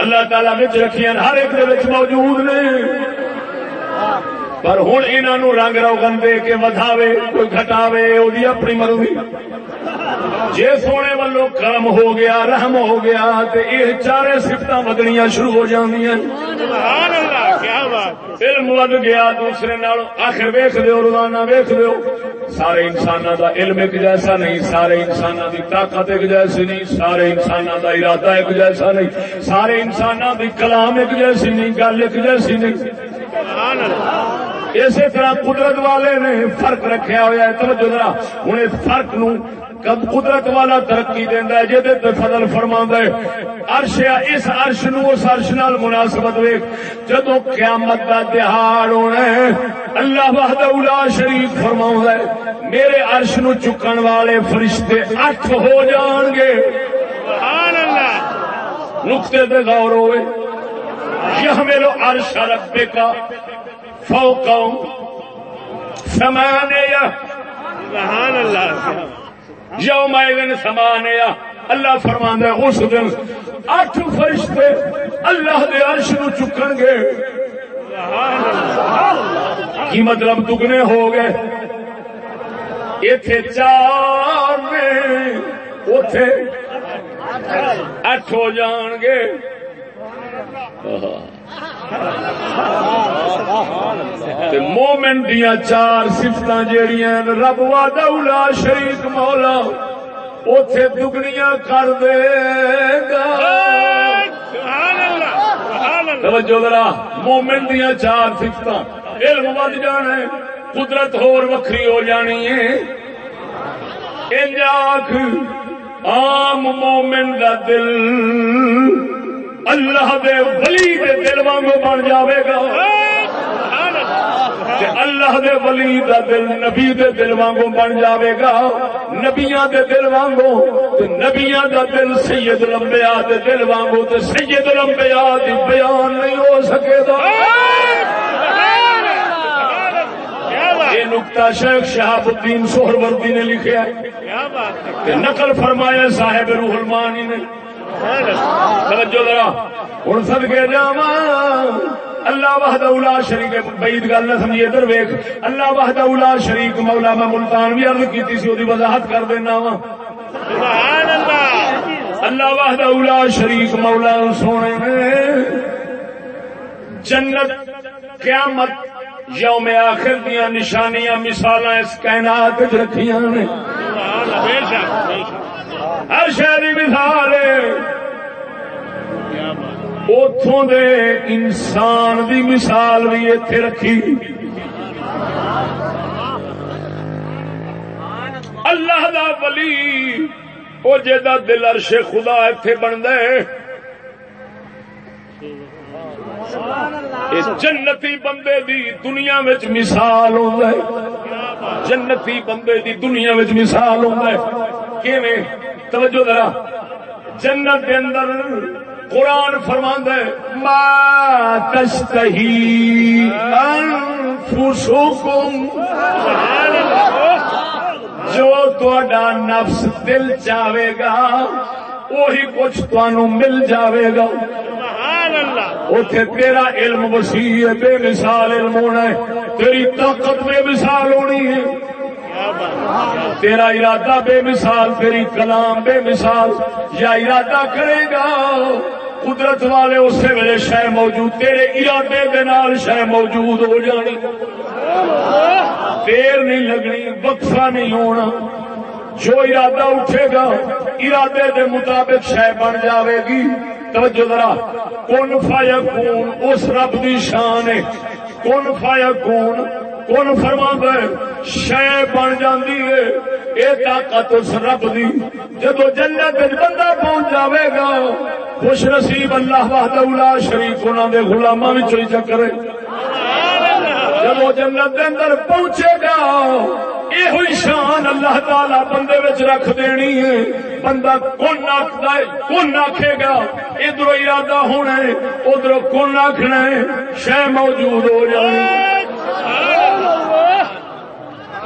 اللہ تعالی بچ رکھیا ہر ایک موجود نے۔ پر ہوں انہوں رنگ روگن دے کے وداوے کوئی گھٹاوے اپنی مرضی۔ جی سونے والوں کرم ہو گیا، رحم ہو گیا تو یہ چارے سفت ودنیا شروع ہو جاندی علم ود گیا دوسرے نال، آخر ویخ دو روزانہ ویخ دیو۔ سارے انسان دا علم ایک جیسا نہیں، سارے انسان دی طاقت ایک جیسی نہیں، سارے انسان دا ارادہ ایک جیسا نہیں، سارے انسان دی کلام ایک جیسی نہیں، گل ایک جیسی نہیں۔ اسی طرح قدرت والے نے فرق رکھا ہوا ہے۔ توجہ ذرا ہوں اس فرق نو کب قدرت والا ترقی دینا ہے جہد فضل فرما ہے۔ ارش اس ارش نو اس ارش نال مناسبت ویک جدو قیامت کا تہاڑ ہونا ہے، اللہ وحدہ الا شریف فرما ہے۔ میرے ارش نو چکن والے فرشتے اٹھ ہو جان گے۔ نقطے پہ غور ہوئے۔ یہ میرے ارش ربے کا فوقوں سمانے سبحان اللہ. یوم دن سمانے اللہ فرماندہ اس دن اٹھ فرشتے اللہ دے عرش نو چکن گے. کی مطلب دگنے ہو گئے؟ اتے چار نے اتے اٹھ ہو جان گے۔ مومن دیا چار سفت جیڑیاں رب وا دولا شریک مولا اتے دگنیاں کر دے گا۔ توجہ ذرا، مومن دیا چار سفت علم ود جانا ہے، قدرت ہور وکری ہو جانی ہے۔ انجاک عام مومن دا دل اللہ دے ولی دے دل وانگو بن جاوے گا. اللہ دے ولی دا دل نبی دے دل وانگو بن جاوے گا. نبیاں دے دل وانگو تے نبیاں دا دل سید لمبیا دے دل وانگو تے سید لمبیا دی بیان نہیں ہو سکے گا. یہ نکتا شیخ شہاب الدین سہر وردی نے لکھا ہے. نقل فرمایا صاحب روح المانی نے. توجہ ذرا۔ ہوں سد کے جا اللہ وحدہ اولا شریک بعید گل نہ سمجھے ادھر اللہ وحدہ اولا شریک مولا میں ملتان بھی عرض کی سی وضاحت کر دینا وا اللہ۔ وحدہ اولا شریک مولا سونے جنت قیامت یوم آخر دیا نشانیاں مثال اس کائنات رکھیاں نے۔ ہر شہری مثال اتوں دے انسان دی مثال بھی اتے رکھی۔ اللہ دا ولی وہ جا دل عرش خدا اتے بنتا ہے۔ جنتی بندے دی دنیا مثال ہے۔ جنتی بندے دی دنیا مثال ہے۔ کیویں توجہ ذرا۔ جنت کے اندر قرآن فرما ما تشتہی انفسکم جو تھوڑا نفس دل چاہے گا، وہی کچھ تنوع مل جاوے گا۔ اتے تیرا علم وسیع بے مثال علم ہونا ہے، تیری طاقت بے مثال ہونی ہے۔ تیرا ارادہ بے مثال، تیری کلام بے مثال، یا ارادہ کرے گا، قدرت والے اسی ویلے شہ موجود، تیرے ارادے دے نال شہ موجود ہو جانی۔ دیر نہیں لگنی، وقفہ نہیں ہونا جو ارادہ اٹھے گا، ارادے دے مطابق شہ بن جاوے گی۔ توجہ ذرا، کون فایا کون اس رب دی شان ہے۔ کون فایا کون کون فرما ہے شہ بن جاندی ہے اے طاقت اس رب دی جدو جنت بندہ پہنچ جاوے گا خوش نصیب اللہ وحدہ لا شریف انہوں دے غلاماں وچوں ہی چکر جب جنت کے اندر پہنچے گا یہ شان اللہ تعالی بندے وچ رکھ دینی ہے بندہ کون آخر کون آخے گا ادھر ارادہ ہونا ہے ادھر کون آخنا ہے شہ موجود ہو جانی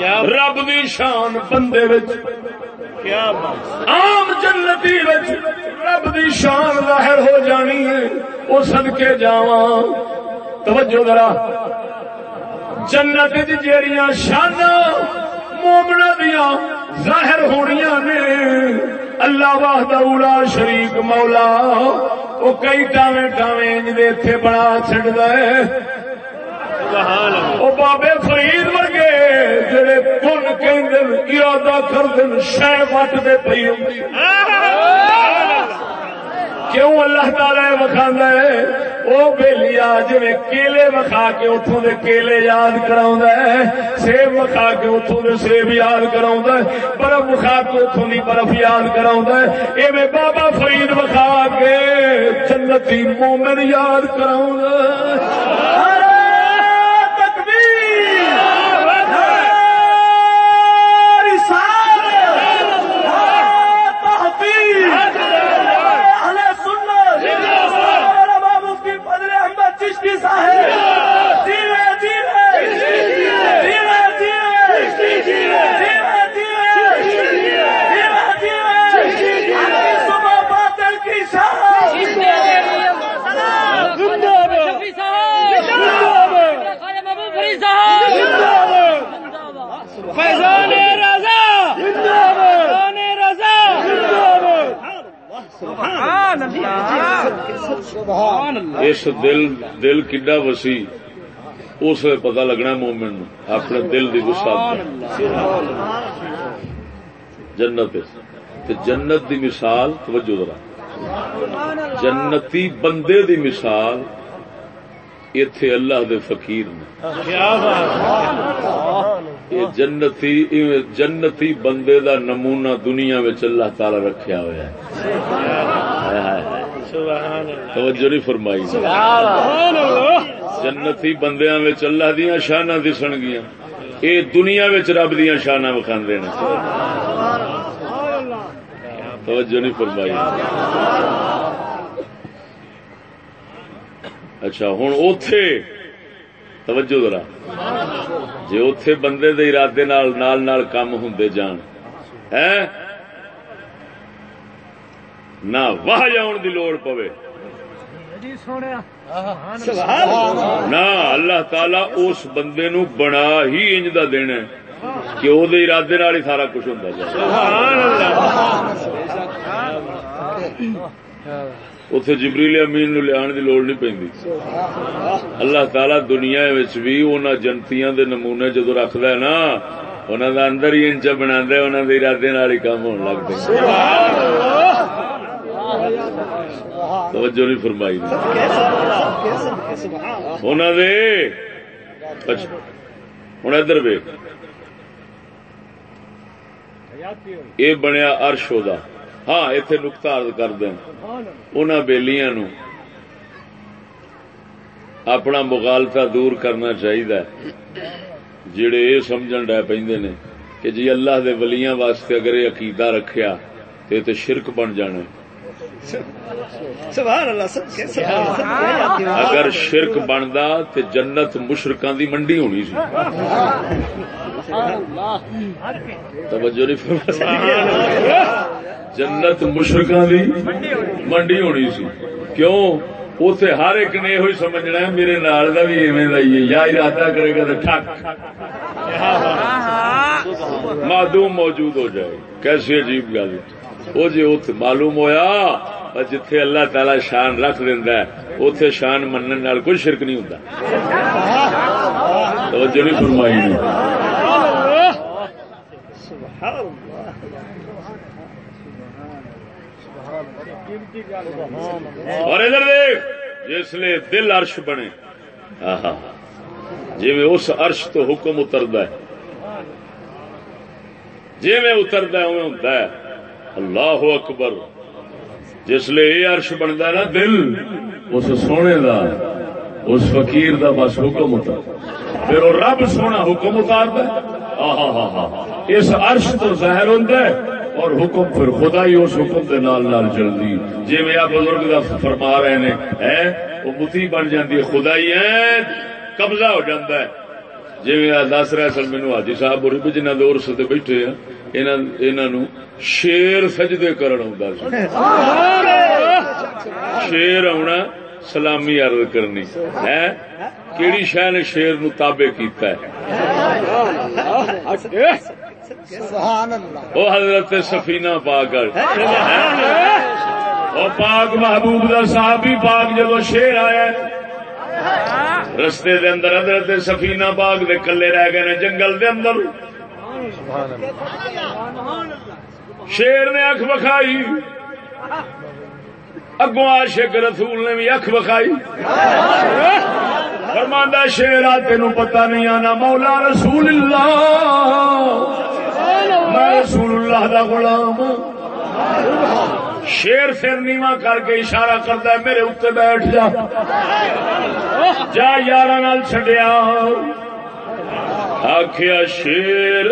رب دی شان بندے کیا عام جنتی وچ رب دی شان ظاہر ہو جانی ہے وہ صدقے جاواں۔ توجہ ذرا۔ جنت جیڑیاں شانا مومنا دیا ظاہر ہونیاں نے، اللہ واہد اولا شریک مولا۔ وہ کئی ٹاویں ٹاویں دے اتنے بنا چڑھتا ہے۔ سبحان بابے فرید ورگے جڑے کن کہ ارادہ کر دن شہ وٹ دے پی ہوں کیوں اللہ تعالی وکھا ہے؟ وہ بےلیا جی کیلے وکھا کے اتوں دے کیلے یاد کرا سیب وکھا کے اتوں دے سیب یاد کرا برف وکھا کے اتوں دی برف یاد کرا ایویں بابا فرید وکھا کے جنتی مومن یاد کرا ہے۔ اس دل دل کڈا وسیع اس ویلے پتا لگنا مومن اپنے دل کی وسعت جنت جنت دی مثال، توجہ ذرا۔ جنتی بندے دی مثال اتے اللہ دے فقیر نے۔ جنتی جنتی بندے دا نمونہ دنیا میں اللہ تعالی رکھیا ہوا ہے۔ توجہ نہیں فرمائی. سبحان اللہ. جنتی بندیاں وچ اللہ دیاں شاناں دسن گیاں. اے دنیا وچ رب دیاں شاناں وکھاندے نے. توجہ نہیں فرمائی. اچھا ہن اوتھے. توجہ ذرا. جے اوتھے بندے دے ارادے نال نال نال کام ہوندے جان ہے نہ واہ جاؤن دی لوڑ پوے۔ نہ اللہ تعالی اس بندے نو بنا ہی انج دا دینا کہ دے ارادے نال ہی سارا کچھ ہوندا جائے۔ اتے جبریل امین نو لیا دی لوڑ نہیں پیندی اللہ تعالی دنیا بھی انہاں جنتیاں دے نمونے جدو رکھدا ہے نا انہاں دا اندر ہی انچ انہاں دے ارادے نال ہی کام ہون لگ توجہ نہیں فرمائی نے۔ اچھا۔ ادھر ویکھ یہ بنیا ارش دا ہاں اتے نقطہ ارد کر دیں۔ انہوں بےلیاں نو۔ اپنا مغالتا دور کرنا چاہیے جڑے یہ سمجھ ڈے پہ نے کہ جی اللہ دے ولیاں واسطے اگر یہ عقیدہ رکھیا تو یہ تو شرک بن جانا۔ سبحان اللہ سب کے سبحان اللہ۔ اگر شرک بنتا تو جنت مشرکان دی منڈی ہونی سی۔ توجہ نہیں فرمائی۔ جنت مشرکان دی منڈی ہونی سی۔ کیوں؟ اتے ہر ایک نے یہ سمجھنا ہے میرے نال کا بھی ایویں دا ہی ہے۔ یا ارادہ کرے گا تو ٹھک۔ معدوم موجود ہو جائے۔ کیسی عجیب گل وہ جی ات معلوم ہویا جتھے اللہ تعالی شان رکھ دینا ہے اتے شان منن نال کوئی شرک نہیں ہوتا توجہ نہیں فرمائی اور ادھر دیکھ جسلے دل عرش بنے۔ آہا۔ جی میں اس عرش تو حکم اتردا ہے۔ جی میں اتردا ہے اوے ہوندا ہے۔ اللہ اکبر۔ جسلے یہ عرش بنتا ہے نا دل، اس سونے دا، اس فقیر دا بس حکم اتر پھر وہ رب سونا حکم اتارتا ہے۔ ہاں اس عرش تو ظاہر ہوتا ہے اور حکم پھر خدا ہی اس حکم دے نال نال چلتی جی میں آپ بزرگ کا فرما رہے نے ہے وہ متی بن جاتی ہے خدا ہی ہے قبضہ ہو جاتا ہے۔ جی دس رہا سن مینو حاجی صاحب بھی جنہ دور سے بیٹھے انہوں شیر سجدے کرن شیر آنا سلامی عرض کرنی۔ ہے؟ کیڑی شہ نے شیر نو کیتا ہے؟ وہ حضرت سفینہ پاک وہ پاک محبوب دا صحابی پاک جب شیر آیا رستے دے اندر حضرت سفینہ پاک دے کلے رہ گئے جنگل دے اندر۔ شیر نے اکھ بکھائی اگوں عاشق رسول نے بھی اکھ بکھائی فرماندہ شیر آ تین پتا نہیں آنا۔ مولا رسول اللہ۔ میں رسول اللہ دا غلام ہاں۔ شیر سر نیواں کر کے اشارہ کرتا ہے، میرے اتنے بیٹھ جا۔ جا یار چڈیا آخیا شیر،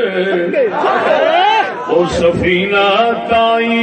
او سفینہ تائی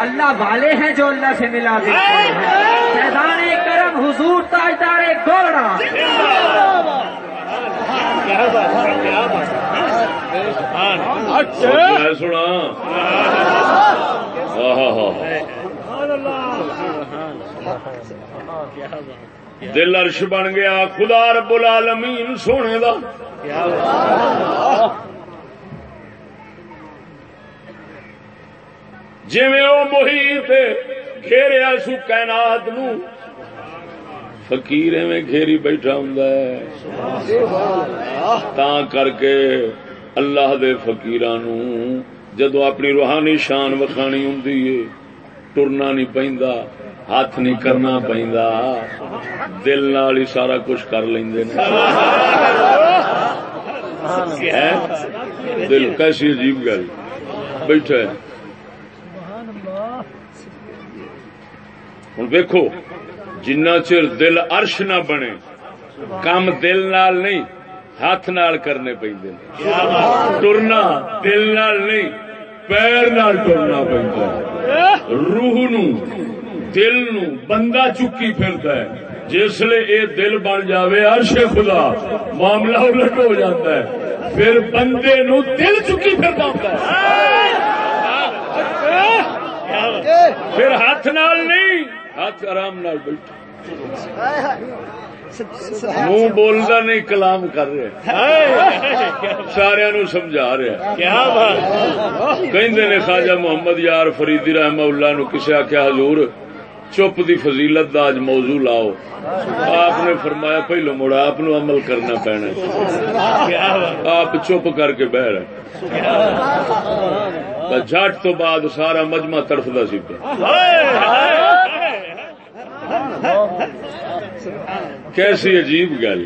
اللہ والے ہیں جو اللہ سے ملا دیتے ہیں فیضان کرم حضور تاجدار گوڑا میں سنا دل عرش بن گیا خدا رب العالمین سونے دا۔ جی وہ محیط گھیریا سو کائنات نو۔ فقیر میں گھیری بیٹھا ہوں تا کر کے اللہ دے فقیران جدو اپنی روحانی شان وکھانی ہوں ٹرنا نہیں پہنتا ہاتھ نہیں کرنا پہنتا دل نال ہی سارا کچھ کر لیں دل کیسی عجیب گل۔ بیٹھا ہے۔ ہوں دیکھو جنہ چر دل عرش نہ بنے کام دل نال نہیں ہاتھ نال کرنے پہ ٹرنا دل نال نہیں پیر نال ٹرنا پہ روح نو دل نو بندہ چکی پھرتا ہے۔ جسل اے دل بن جاوے عرش خدا معاملہ الٹ ہو جاتا ہے۔ پھر بندے نو دل چکی پھرتا ہوتا ہے۔ پھر ہاتھ نال نہیں ہاتھ آرام نال بیٹھا منہ بولتا نہیں کلام کر رہے سارا نو سمجھا رہا کیا بات۔ کہندے نے خواجہ محمد یار فریدی رحمہ اللہ نو کسے آخیا حضور چپ دی فضیلت دا اج موضوع لاؤ۔ آپ نے فرمایا پہلو مڑا آپ نو عمل کرنا پینا آپ چپ کر کے بہ رہے جٹ تو بعد سارا مجمع تڑفتا سی پہ کیسی عجیب گل۔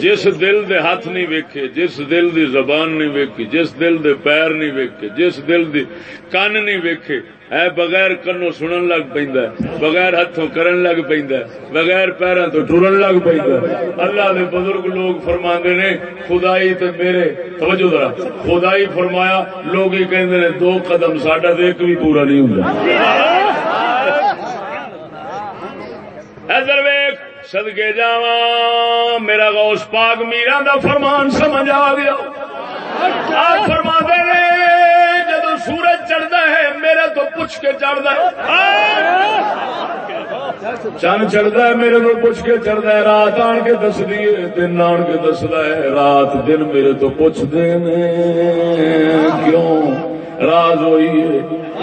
جس دل دے ہاتھ نہیں ویکھے، جس دل دی زبان نہیں ویکھی، جس دل دے پیر نہیں ویکھے، جس دل دی کان نہیں ویکھے، اے بغیر کنوں سنن لگ پیندا ہے، بغیر ہاتھوں کرن لگ پیندا ہے، بغیر پیراں تو ٹرن لگ پیندا ہے۔ اللہ دے بزرگ لوگ فرماندے نے، خدائی تے میرے، توجہ ذرا، خدائی فرمایا، لوگ ہی کہندے نے، دو قدم ساڈا تے ایک بھی پورا نہیں ہوندا۔ ادھر ویخ سدکے جا میرا غوث پاک میرا دا فرمان سمجھ آ گیا۔ آپ فرما دے جدو سورج چڑھتا ہے، میرے تو پوچھ کے چڑھتا ہے۔ چند چڑھتا ہے، میرے تو پوچھ کے چڑھتا ہے۔ رات آن کے دس دیے دن آن کے دستا ہے۔ رات دن میرے تو پوچھ دے کیوں؟ راز ہوئی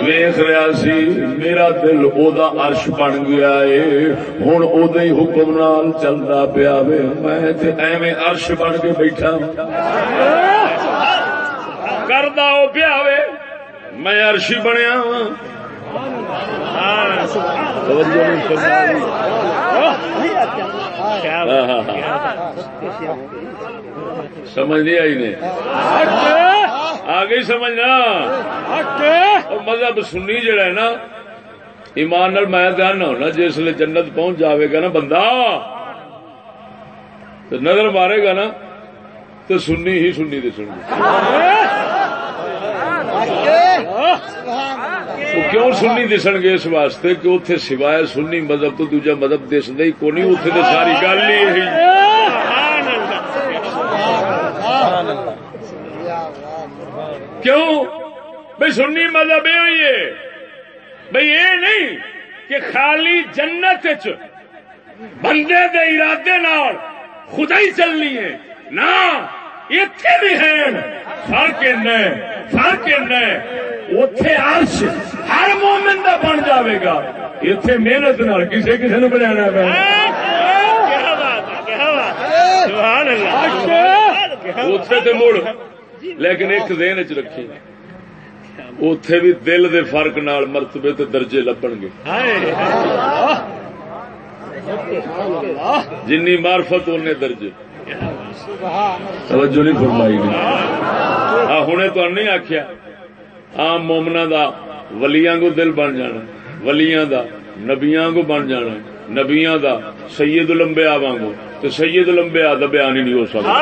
ویخ رہا سی میرا دل او دا عرش بن گیا ہے۔ ہوں او دے حکم نال چلتا پیا وے۔ میں تے ایویں عرش بن کے بیٹھا کردا او پیا وے۔ میں عرشی بنیا ہاں۔ سمجھ نہیں آئی نے؟ آ گئی سمجھنا۔ اور مذہب سنی جڑا ہے نا ایمان نال میں دھیان نہ ہونا جس لیے جنت پہنچ جاوے گا نا بندہ تو نظر مارے گا نا تو سنی ہی سنی دے سنی کیوں سنی دسن گے اس واسطے کہ اتنے سوائے سنی مذہب تو دوجا مذہب دستا ہی کونی اتنے تو ساری گل ہی یہی کیوں؟ بھائی سنی مذہب یہ ہوئی ہے۔ بھائی یہ نہیں کہ خالی جنت چ بندے دے ارادے نال خدا ہی چلنی ہے۔ نہ اتے بھی ہے فرق فرق اتے عرش ہر مومن دا بن جاوے گا۔ اتے محنت نال کسے کسے نو بنانا پہ اتے تے مڑ۔ لیکن ایک دین چ رکھی اتے بھی دل دے فرق نال مرتبے تے درجے لبن گے۔ جنی معرفت انے درجے۔ توجہ نہیں فرمائی ہوں تو نہیں آخیا آم مومنا دا ولیاں کو دل بن جانا ولیاں دا نبیاں کو بن جانا نبیاں دا سید لمبیا وانگو تو سید لمبیا دا بیان ہی نہیں ہو سکتا۔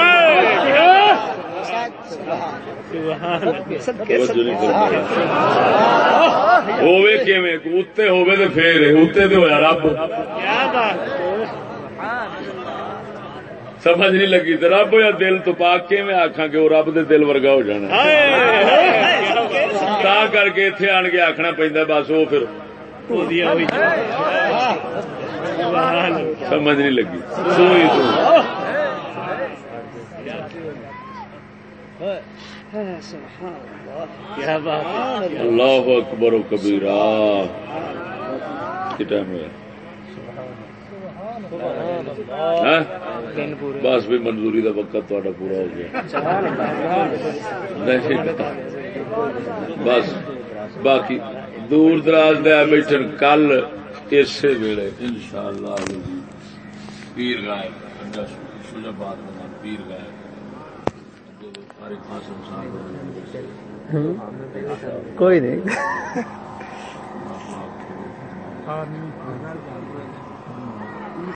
ہوے کیویں؟ ہوے تے پھر تے ہویا رب۔ کیا بات سمجھ نہیں لگی رب یا دل تو پاک کے میں کہ وہ رب دے دل ورگا ہو جانا۔ تا کر کے اتنے آن کے آخنا پہنتا بس وہ پھر۔ سمجھ نہیں لگی۔ سوئی تو۔ کیا بات ہے اللہ اکبر و کبیرہ۔ کتنا ٹائم ہوا ہاں؟ بس بھی منظوری کا وقت تا پورا ہو گیا۔ بس باقی دور دراز دیا بیٹھن کل اسی ویلے ان شاء اللہ پیر گائے پیر گائے۔ کوئی نہیں۔ ہاں۔